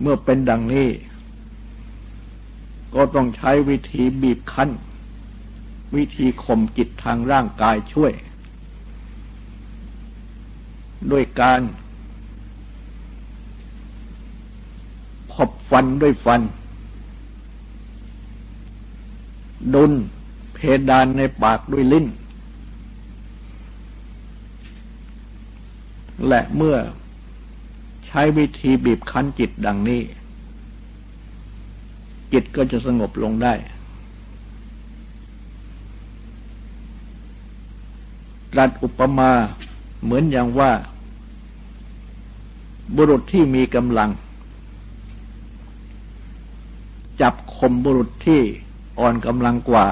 เมื่อเป็นดังนี้ ก็ต้องใช้วิธีบีบคั้น วิธีข่มจิตทางร่างกายช่วย ด้วยการขบฟันด้วยฟัน ดุนเพดานในปากด้วยลิ้น และเมื่อ ใช้วิธีบีบคั้นจิตดังนี้ จิตก็จะสงบลงได้ตรัสอุปมาเหมือนอย่างว่า บุรุษที่มีกำลัง จับข่มบุรุษที่อ่อนกำลังกว่า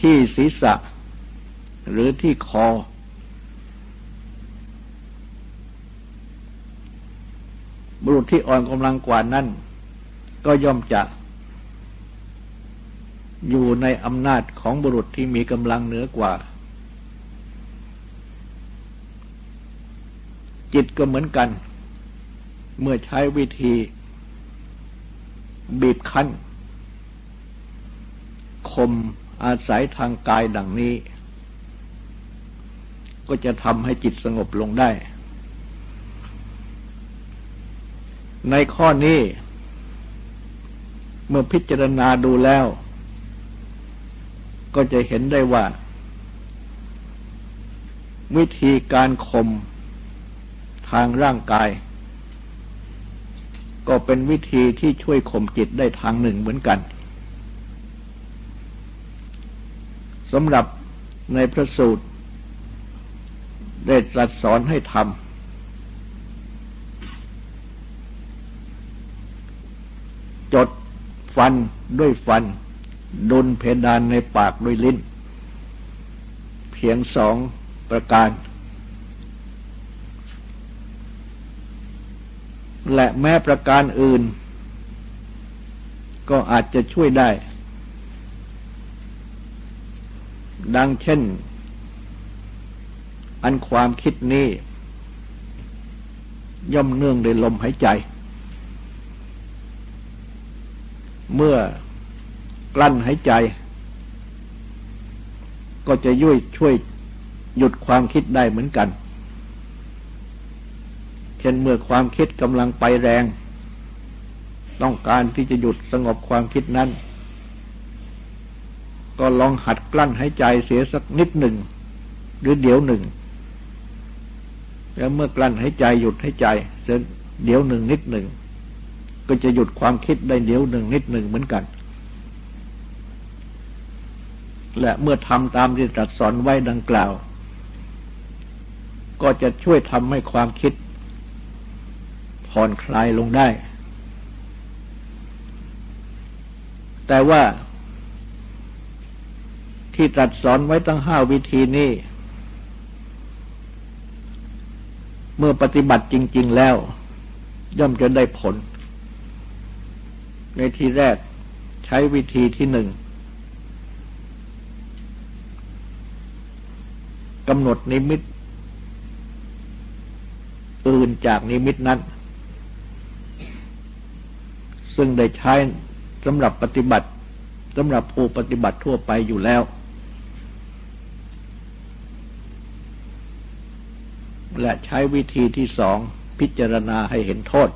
ที่ศีรษะ หรือที่คอ บุรุษที่อ่อนกำลังกว่านั้น ก็ย่อมจะ อยู่ในอำนาจของบุรุษที่มีกำลังเหนือกว่า จิตก็เหมือนกัน เมื่อใช้วิธี บีบคั้นคมอาศัยทางกายดังนี้ ก็จะทำให้จิตสงบลงได้ ในข้อนี้ เมื่อพิจารณาดูแล้ว ก็จะเห็นได้ว่า วิธีการข่มทางร่างกาย ก็เป็นวิธีที่ช่วยข่มจิตได้ทางหนึ่งเหมือนกันสำหรับในพระสูตร ได้ตรัสสอนให้ทำ จดฟันด้วยฟัน ดุลเพดานในปากด้วยลิ้น เพียงสองประการ และแม้ประการอื่น ก็อาจจะช่วยได้ ดังเช่น อันความคิดนี้ ย่อมเนื่องด้วยลมหายใจ เมื่อกลั้นหายใจ ก็จะยุ่ยช่วยหยุดความคิดได้เหมือนกัน เช่นเมื่อความคิดกำลังไปแรง ต้องการที่จะหยุดสงบความคิดนั้น ก็ลองหัดกลั้นหายใจเสียสักนิดหนึ่ง หรือเดี๋ยวหนึ่ง แล้วเมื่อกลั้นหายใจหยุดหายใจเสียเดี๋ยวหนึ่งนิดหนึ่ง ก็จะหยุดความคิดได้เดี๋ยวหนึ่งนิดหนึ่งเหมือนกัน และเมื่อทำตามที่ตรัสสอนไว้ดังกล่าว ก็จะช่วยทำให้ความคิด ผ่อนคลายลงได้ แต่ว่าที่ตรัสสอนไว้ตั้งห้าวิธีนี้ เมื่อปฏิบัติจริง ๆ แล้ว ย่อมจะได้ผล ในที่แรกใช้วิธีที่หนึ่งกำหนดนิมิต อื่นจากนิมิตนั้น ซึ่งได้ใช้สำหรับปฏิบัติสำหรับผู้ปฏิบัติทั่วไปอยู่แล้ว และใช้วิธีที่สองพิจารณาให้เห็นโทษ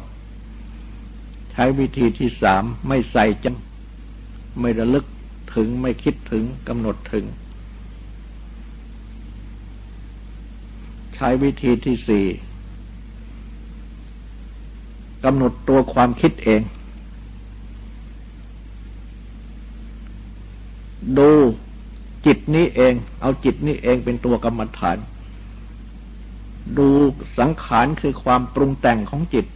ช้วิธีที่สามไม่ใส่จังไม่ระลึกถึงไม่คิดถึงกำหนดถึง ใช้วิธีที่สี่กำหนดตัวความคิดเอง ดูจิตนี้เอง เอาจิตนี้เองเป็นตัวกรรมฐาน ดูสังขารคือความปรุงแต่งของจิต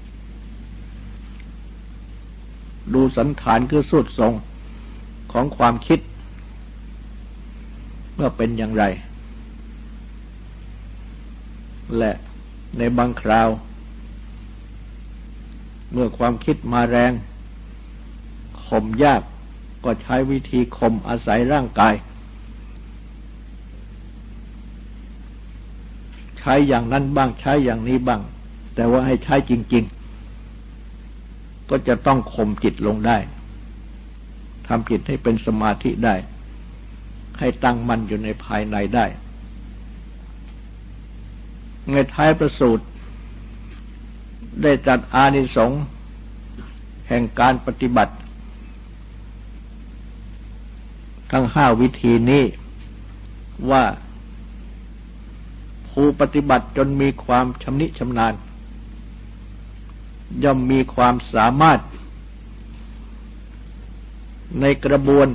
ดูสันฐานคือสุดทรงของความคิด เมื่อเป็นอย่างไร และในบางคราว เมื่อความคิดมาแรงข่มยากก็ใช้วิธีข่มอาศัยร่างกาย ใช้อย่างนั้นบ้างใช้อย่างนี้บ้าง แต่ว่าให้ใช้จริง ๆ ก็จะต้องข่มจิตลงได้ทำจิตให้เป็นสมาธิได้ ให้ตั้งมั่นอยู่ในภายในได้ ในท้ายประสูตร ได้จัดอานิสงส์แห่งการปฏิบัติ ทั้งห้าวิธีนี้ว่าผู้ปฏิบัติจนมีความชำนิชำนาญ ย่อมมีความสามารถ ในกระบวน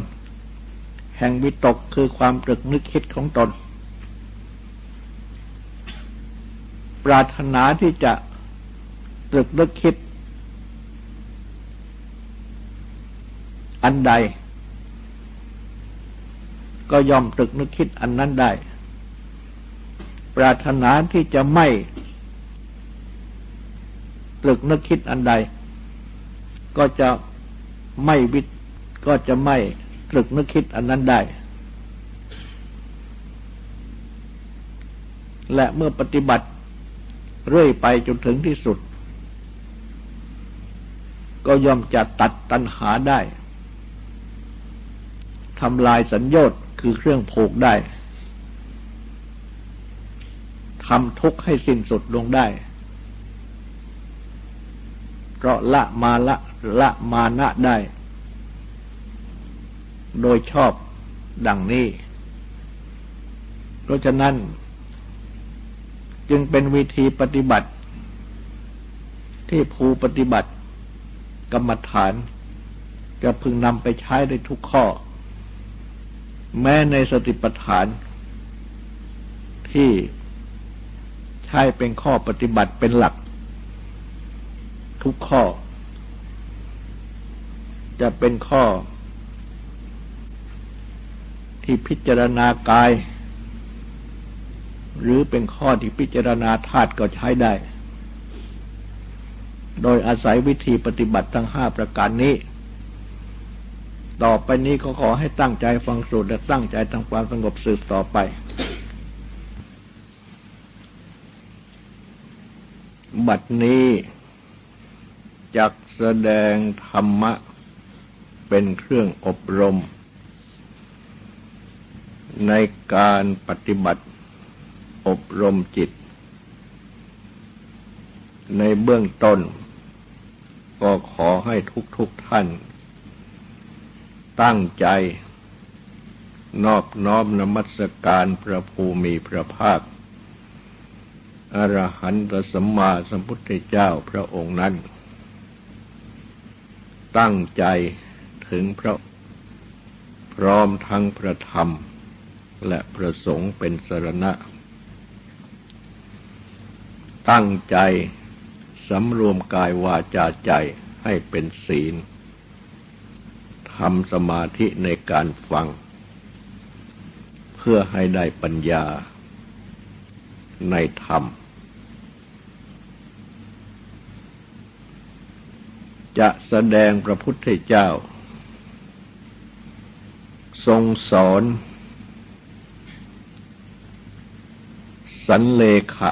แห่งวิตกคือความตรึกนึกคิดของตน ปรารถนาที่จะตรึกนึกคิด อันใด ก็ยอมตรึกนึกคิดอันนั้นได้ ปรารถนาที่จะไม่ ตรึกนึกคิดอันใด ก็จะไม่วิก็จะไม่ตรึกนึกคิดอันนั้นได้ และเมื่อปฏิบัติเรื่อยไปจนถึงที่สุด ก็ยอมจะตัดตัณหาได้ทำลายสัญญต์คือเครื่องผูกได้ทำทุกข์ให้สิ้นสุดลงได้ เพราะละมาละละมานะได้ โดยชอบดังนี้ เพราะฉะนั้น จึงเป็นวิธีปฏิบัติ ที่ผู้ปฏิบัติ กรรมฐาน จะพึงนำไปใช้ได้ทุกข้อ แม้ในสติปัฏฐาน ที่ใช้เป็นข้อปฏิบัติเป็นหลัก ทุกข้อ จะเป็นข้อ ที่พิจารณากาย หรือเป็นข้อที่พิจารณาธาตุก็ใช้ได้ โดยอาศัยวิธีปฏิบัติทั้งห้าประการนี้ ต่อไปนี้ก็ขอให้ตั้งใจฟังสูตรและตั้งใจทำความสงบสืบต่อไปบัดนี้ จักแสดงธรรมะเป็นเครื่องอบรม ในการปฏิบัติอบรมจิต ในเบื้องต้น ก็ขอให้ทุกๆทท่าน ตั้งใจ นอบน้อมนมัสการพระภูมิพระภาคอรหันตสัมมาสัมพุทธเจ้าพระองค์นั้น ตั้งใจถึงพระพร้อมทั้งพระธรรม และพระสงฆ์เป็นสรณะ ตั้งใจสำรวมกายวาจาใจให้เป็นศีลทำสมาธิในการฟัง เพื่อให้ได้ปัญญาในธรรม จะแสดงพระพุทธเจ้า ทรงสอน สันเลขะ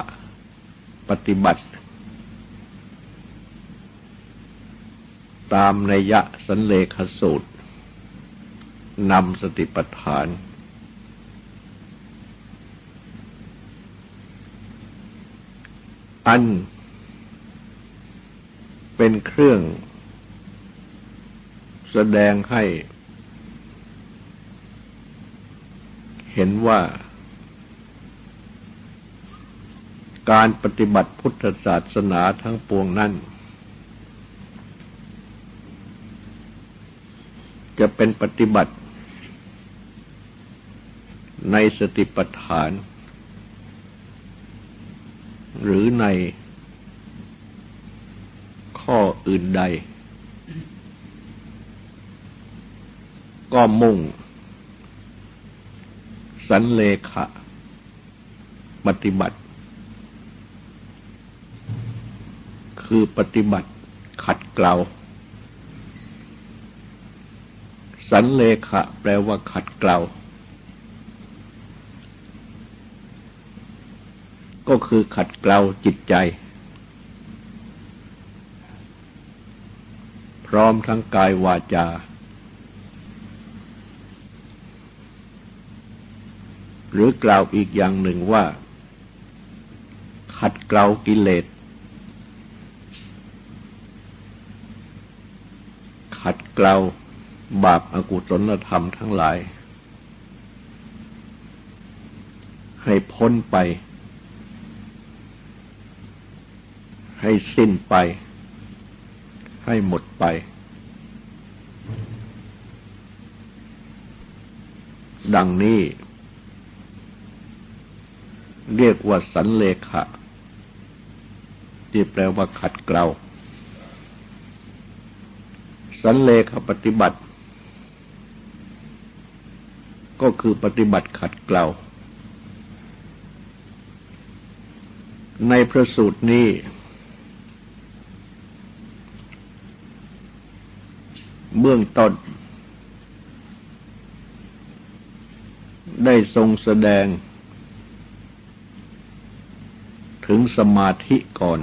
ปฏิบัติ ตามนัยยะสันเลขสูตรนำสติปัฏฐาน อันเป็นเครื่อง แสดงให้ เห็นว่า การปฏิบัติพุทธศาสนาทั้งปวงนั้น จะเป็นปฏิบัติในสติปัฏฐาน หรือในข้ออื่นใด ก็มุ่ง สันเลขะปฏิบัติ คือปฏิบัติขัดเกลา สันเลขะแปลว่าขัดเกลา ก็คือขัดเกลาจิตใจ พร้อมทั้งกายวาจา หรือกล่าวอีกอย่างหนึ่งว่า ขัดเกลากิเลส ขัดเกลาบาปอากุศลธรรมทั้งหลาย ให้พ้นไป ให้สิ้นไป ให้หมดไปดังนี้ เรียกว่าสันเลขะ ที่แปลว่าขัดเกลาสันเลขปฏิบัติ ก็คือปฏิบัติขัดเกลาในพระสูตรนี้ เบื้องต้นได้ทรงแสดง ถึงสมาธิก่อน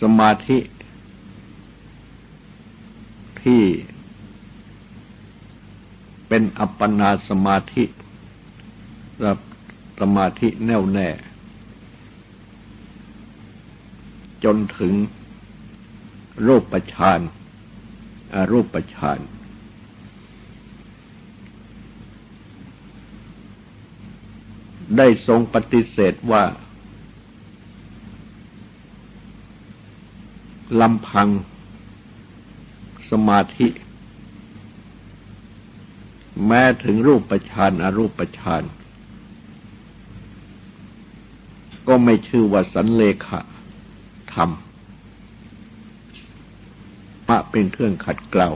สมาธิ ที่เป็นอัปปนาสมาธิรับสมาธิแน่วแน่ จนถึงรูปปฌานอรูปปฌาน ได้ทรงปฏิเสธว่าลำพังสมาธิ แม้ถึงรูปปานอรูปปานก็ไม่ชื่อว่าสันเลขะธรรมพระเป็นเครื่องขัดเกลา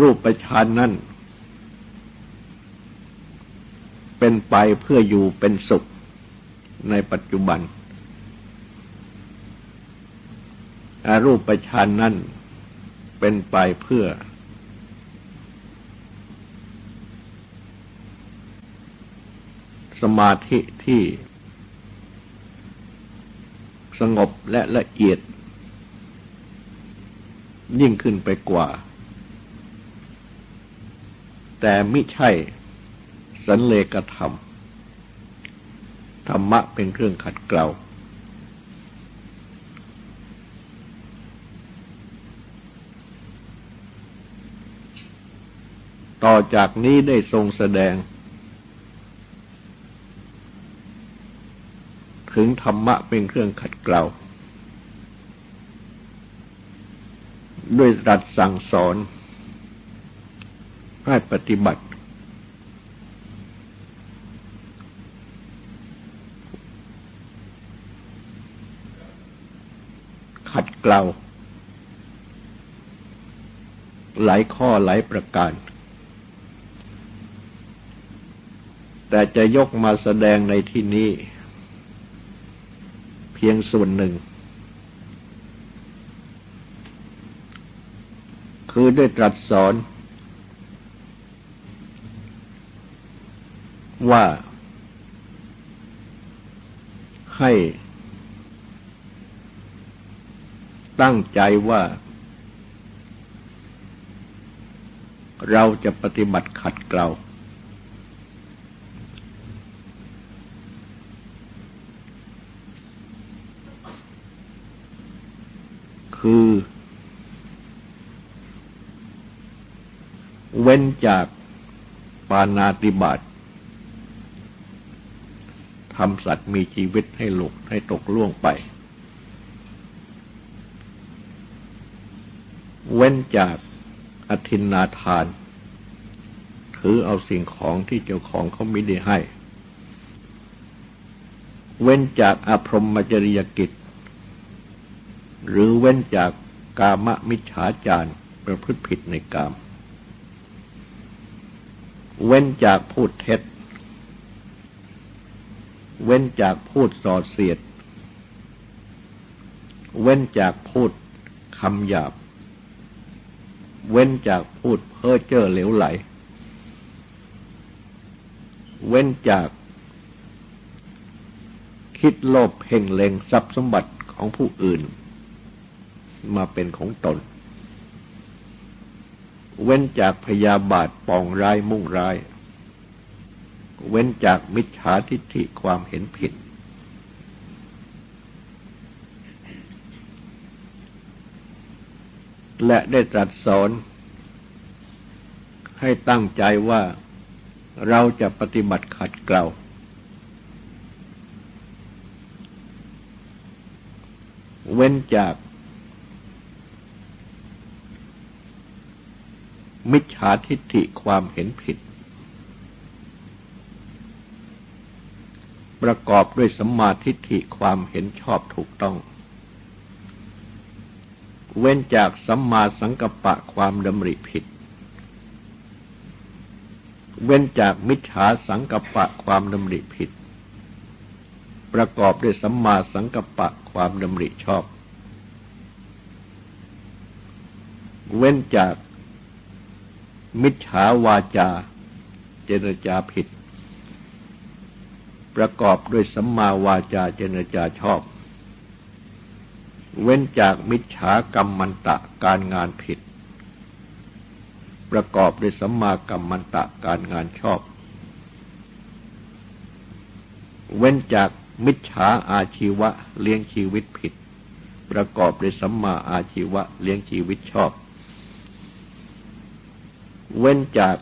รูปปานนั้น เป็นไปเพื่ออยู่เป็นสุขในปัจจุบันอารูปประชานนั้นเป็นไปเพื่อ สมาธิที่ สงบและละเอียด ยิ่งขึ้นไปกว่า แต่ไม่ใช่ สันเลกธรรม ธรรมะเป็นเครื่องขัดเกลาต่อจากนี้ได้ทรงแสดง ถึงธรรมะเป็นเครื่องขัดเกลาด้วยรัสสั่งสอนให้ปฏิบัติ ขัดเกลาหลายข้อหลายประการ แต่จะยกมาแสดงในที่นี้ เพียงส่วนหนึ่ง คือได้ตรัสสอน ว่าให้ ตั้งใจว่า เราจะปฏิบัติขัดเกลาคือ เว้นจากปานาติบาตทำสัตว์มีชีวิตให้หลุกให้ตกล่วงไป เว้นจากอธินนาทาน ถือเอาสิ่งของที่เจ้าของเขาไม่ได้ให้ เว้นจากอภรมจริยกิจ หรือเว้นจากกามมิจฉาจารประพฤติผิดในกาม เว้นจากพูดเท็จ เว้นจากพูดส่อเสียด เว้นจากพูดคำหยาบ เว้นจากพูดเพ้อเจ้อเหลวไหล เว้นจากคิดโลภเพ่งเลงทรัพย์สมบัติของผู้อื่น มาเป็นของตน เว้นจากพยาบาทปองร้ายมุ่งร้าย เว้นจากมิจฉาทิฏฐิความเห็นผิด และได้ตรัสสอน ให้ตั้งใจว่าเราจะปฏิบัติขัดเกลาเว้นจาก มิจฉาทิฏฐิความเห็นผิด ประกอบด้วยสัมมาทิฏฐิความเห็นชอบถูกต้อง เว้นจากสัมมาสังกัปปะความดำริผิด เว้นจากมิจฉาสังกัปปะความดำริผิด ประกอบด้วยสัมมาสังกัปปะความดำริชอบ เว้นจากมิจฉาวาจาเจรจาผิด ประกอบด้วยสัมมาวาจาเจรจาชอบ เว้นจากมิจฉากรรมมันตะการงานผิด ประกอบด้วยสัมมากัมมันตะการงานชอบ เว้นจากมิจฉาอาชีวะเลี้ยงชีวิตผิด ประกอบด้วยสัมมาอาชีวะเลี้ยงชีวิตชอบ เว้นจาก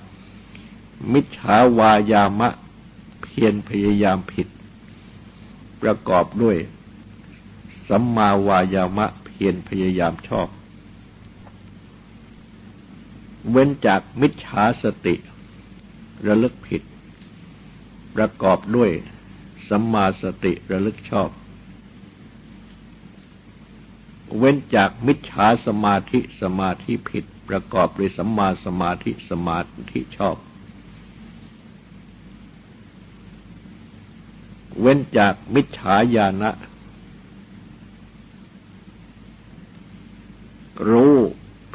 มิจฉาวายามะเพียรพยายามผิด ประกอบด้วย สัมมาวายามะเพียรพยายามชอบ เว้นจากมิจฉาสติ ระลึกผิด ประกอบด้วยสัมมาสติระลึกชอบ เว้นจากมิจฉาสมาธิสมาธิผิด ประกอบด้วยสัมมาสมาธิสมาธิชอบ เว้นจากมิจฉาญาณะ รู้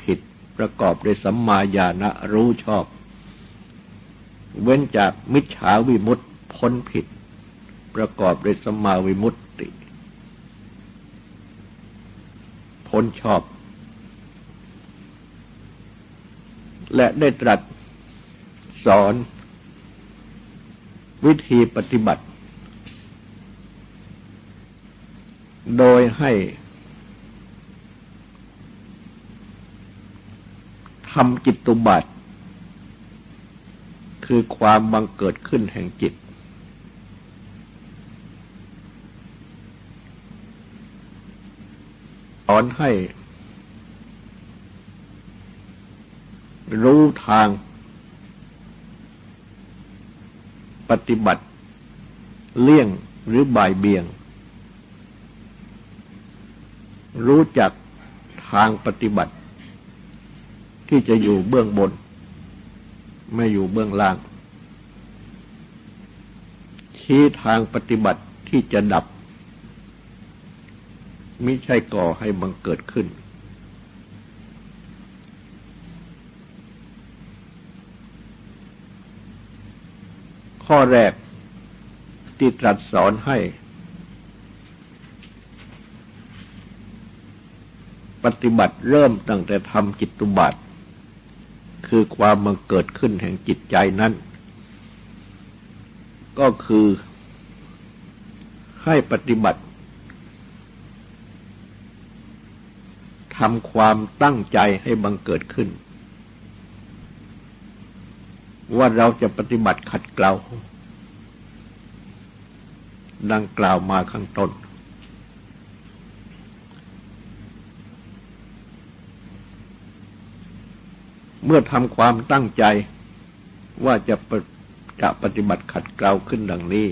ผิดประกอบด้วยสัมมาญาณะรู้ชอบ เว้นจากมิจฉาวิมุตติพ้นผิด ประกอบด้วยสัมมาวิมุตติ พ้นชอบ และได้ตรัสสอน วิธีปฏิบัติ โดยให้ ทำจิตตุบัติ คือความบังเกิดขึ้นแห่งจิต สอนให้ รู้ทาง ปฏิบัติ เลี่ยงหรือบ่ายเบี่ยง รู้จักทางปฏิบัติ ที่จะอยู่เบื้องบน ไม่อยู่เบื้องล่าง ชี้ทางปฏิบัติที่จะดับ มิใช่ก่อให้บังเกิดขึ้น ข้อแรกที่ตรัสสอนให้ ปฏิบัติเริ่มตั้งแต่ทำจิตตุบัติ คือความมังเกิดขึ้นแห่งจิตใจนั้น ก็คือให้ปฏิบัติทำความตั้งใจให้บังเกิดขึ้น ว่าเราจะปฏิบัติขัดเกลาดังกล่าวมาข้างต้น เมื่อทำความตั้งใจว่าจะจะปฏิบัติขัดเกลาขึ้นดังนี้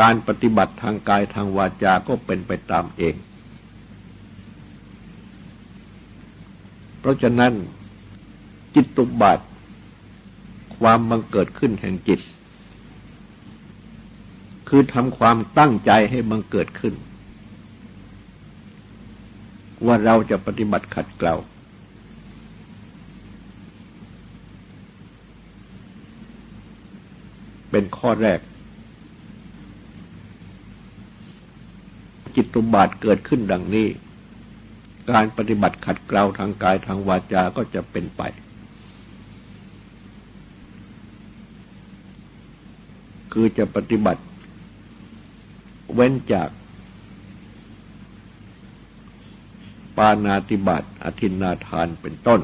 การปฏิบัติทางกายทางวาจาก็เป็นไปตามเอง เพราะฉะนั้นจิตตุบาท ความบังเกิดขึ้นแห่งจิต คือทำความตั้งใจให้บังเกิดขึ้น ว่าเราจะปฏิบัติขัดเกลาเป็นข้อแรก จิตตุบาทเกิดขึ้นดังนี้ การปฏิบัติขัดเกลาทางกายทางวาจาก็จะเป็นไป คือจะปฏิบัติ เว้นจาก นาติบาตอธินนาทานเป็นต้น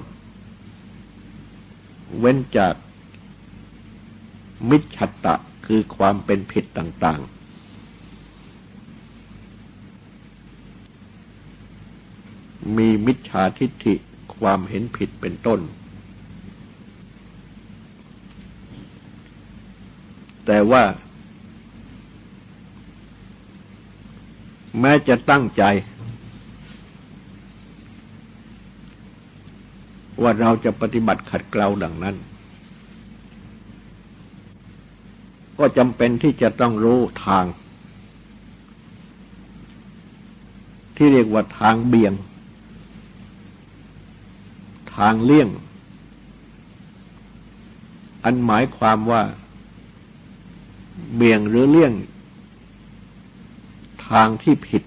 เว้นจากมิจฉตตะคือความเป็นผิดต่าง ๆ มีมิจฉาทิฏฐิความเห็นผิดเป็นต้น แต่ว่า แม้จะตั้งใจ ว่าเราจะปฏิบัติขัดเกลาดังนั้น ก็จำเป็นที่จะต้องรู้ทาง ที่เรียกว่าทางเบี่ยง ทางเลี่ยง อันหมายความว่า เบี่ยงหรือเลี่ยง ทางที่ผิด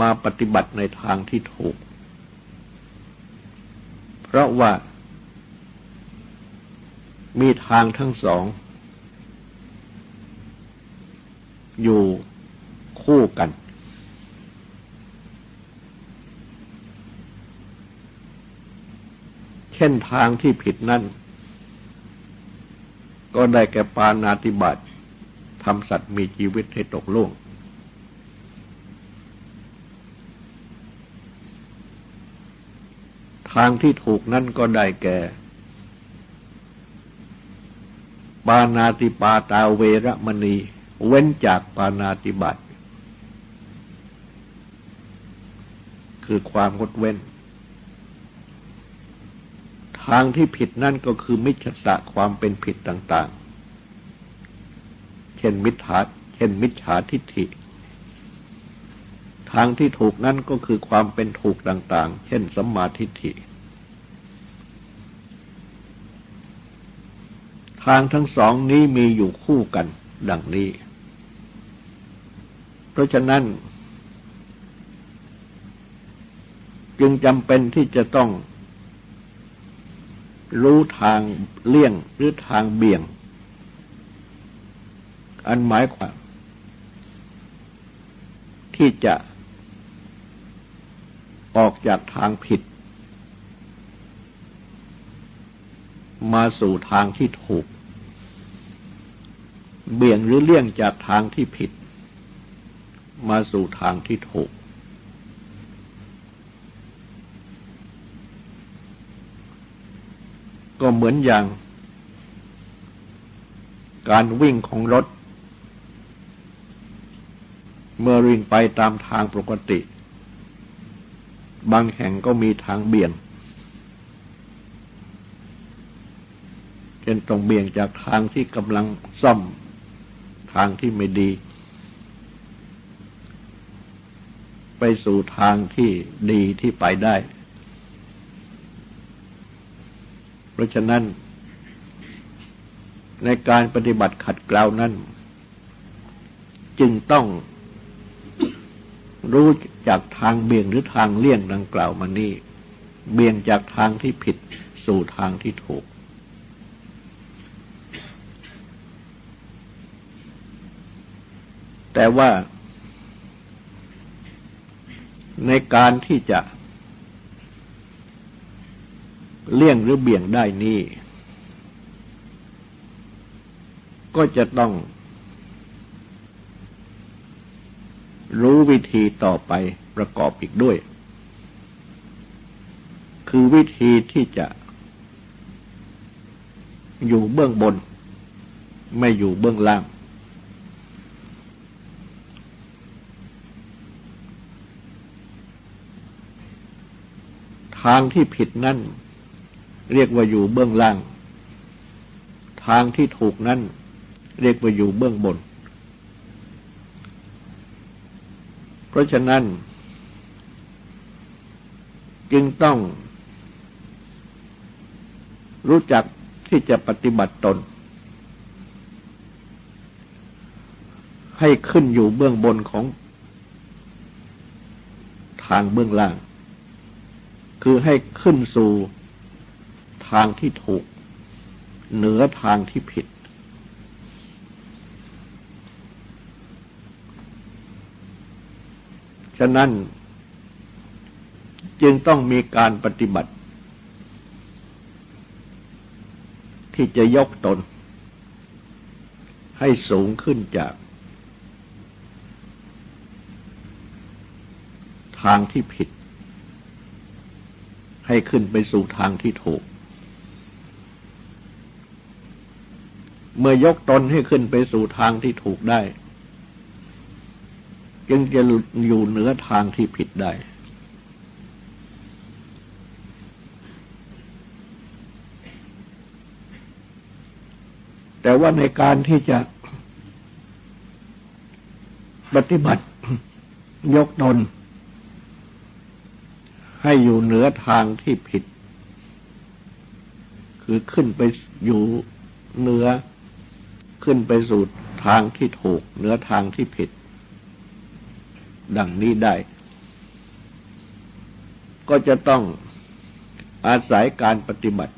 มาปฏิบัติในทางที่ถูก เพราะว่า มีทางทั้งสอง อยู่คู่กัน เช่นทางที่ผิดนั่น ก็ได้แก่ปานาติบาตทำสัตว์มีชีวิตให้ตกล่วง ทางที่ถูกนั่นก็ได้แก่ ปานาติปาตาเวรมณี เว้นจากปานาติบัติ คือความงดเว้น ทางที่ผิดนั่นก็คือมิจฉาความเป็นผิดต่าง ๆ เช่นมิจฉาเช่นมิจฉาทิฏฐิ ทางที่ถูกนั่นก็คือความเป็นถูกต่างๆ เช่นสัมมาทิฏฐิ ทางทั้งสองนี้มีอยู่คู่กันดังนี้ เพราะฉะนั้น จึงจำเป็นที่จะต้องรู้ทางเลี่ยงหรือทางเบี่ยง อันหมายความที่จะ ออกจากทางผิด มาสู่ทางที่ถูก เบี่ยงหรือเลี่ยงจากทางที่ผิด มาสู่ทางที่ถูก ก็เหมือนอย่าง การวิ่งของรถ เมื่อวิ่งไปตามทางปกติ บางแห่งก็มีทางเบี่ยงเช่นต้องเบี่ยงจากทางที่กำลังซ่อมทางที่ไม่ดี ไปสู่ทางที่ดีที่ไปได้ เพราะฉะนั้น ในการปฏิบัติขัดเกลานั้น จึงต้อง รู้จากทางเบี่ยงหรือทางเลี่ยงดังกล่าวมานี้เบี่ยงจากทางที่ผิดสู่ทางที่ถูก แต่ว่าในการที่จะ เลี่ยงหรือเบี่ยงได้นี้ก็จะต้อง รู้วิธีต่อไปประกอบอีกด้วย คือวิธีที่จะ อยู่เบื้องบน ไม่อยู่เบื้องล่าง ทางที่ผิดนั่น เรียกว่าอยู่เบื้องล่าง ทางที่ถูกนั่น เรียกว่าอยู่เบื้องบน เพ ราะฉะนั้น จึงต้องรู้จักที่จะปฏิบัติตน ให้ขึ้นอยู่เบื้องบนของทางเบื้องล่าง คือให้ขึ้นสู่ทางที่ถูก เหนือทางที่ผิด ฉะนั้นจึงต้องมีการปฏิบัติ ที่จะยกตน ให้สูงขึ้นจาก ทางที่ผิด ให้ขึ้นไปสู่ทางที่ถูก เมื่อยกตนให้ขึ้นไปสู่ทางที่ถูกได้ จึงจะอยู่เหนือทางที่ผิดได้ แต่ว่าในการที่จะปฏิบัติยกตนให้อยู่เหนือทางที่ผิด คือขึ้นไปอยู่เหนือขึ้นไปสู่ทางที่ถูกเหนือทางที่ผิด ดังนี้ได้ ก็จะต้องอาศัยการปฏิบัติ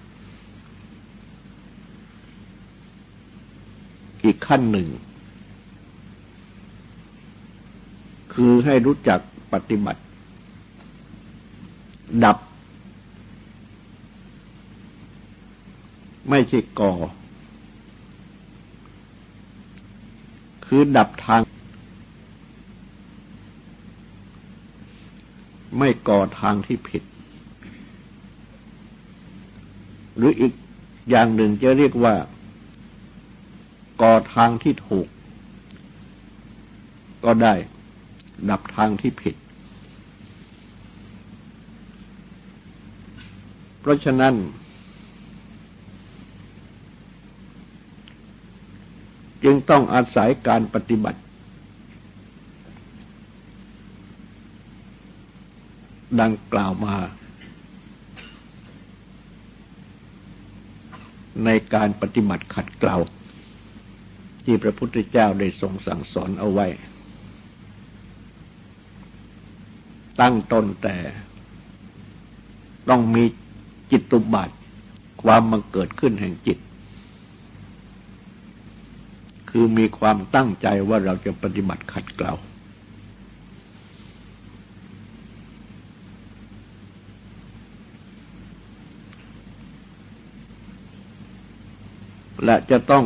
อีกขั้นหนึ่ง คือให้รู้จักปฏิบัติ ดับ ไม่ใช่ก่อ คือดับทาง ไม่ก่อทางที่ผิด หรืออีกอย่างหนึ่งจะเรียกว่า ก่อทางที่ถูก ก็ได้ ดับทางที่ผิด เพราะฉะนั้น จึงต้องอาศัยการปฏิบัติ ดังกล่าวมา ในการปฏิบัติขัดเกลาที่พระพุทธเจ้าได้ทรงสั่งสอนเอาไว้ ตั้งต้นแต่ต้องมีจิตตุบาทความมังเกิดขึ้นแห่งจิต คือมีความตั้งใจว่าเราจะปฏิบัติขัดเกลา และจะต้อง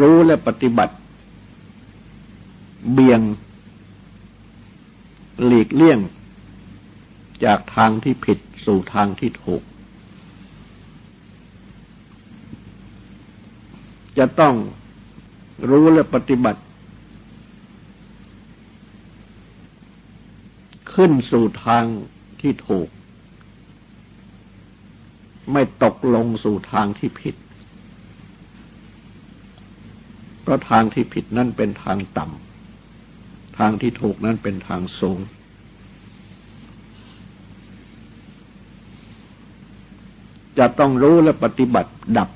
รู้และปฏิบัติ เบี่ยง หลีกเลี่ยง จากทางที่ผิดสู่ทางที่ถูก จะต้องรู้และปฏิบัติ ขึ้นสู่ทางที่ถูก ไม่ตกลงสู่ทางที่ผิด เพราะทางที่ผิดนั่นเป็นทางต่ำ ทางที่ถูกนั่นเป็นทางสูง จะต้องรู้และปฏิบัติดับ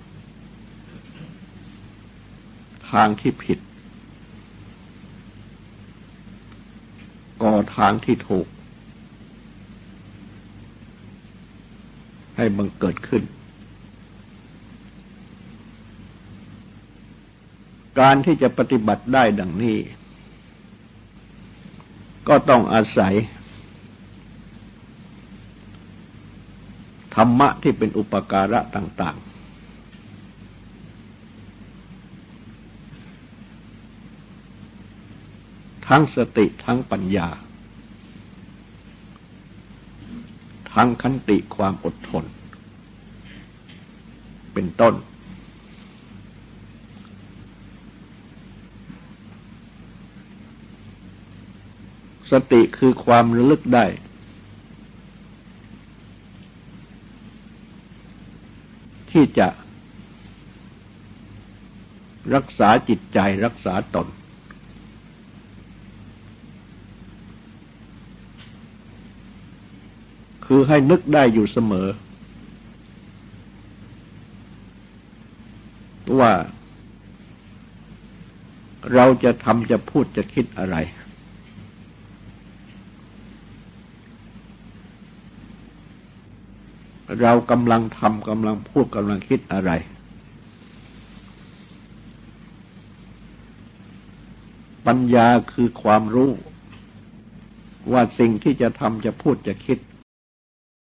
ทางที่ผิด ก่อทางที่ถูก ให้บังเกิดขึ้น การที่จะปฏิบัติได้ดังนี้ ก็ต้องอาศัย ธรรมะที่เป็นอุปการะต่าง ๆ ทั้งสติทั้งปัญญา ทั้งขันติความอดทน เป็นต้น สติคือความระลึกได้ ที่จะรักษาจิตใจรักษาตน คือให้นึกได้อยู่เสมอ ว่าเราจะทำจะพูดจะคิดอะไร เรากำลังทำกำลังพูดกำลังคิดอะไร ปัญญาคือความรู้ ว่าสิ่งที่จะทำจะพูดจะคิด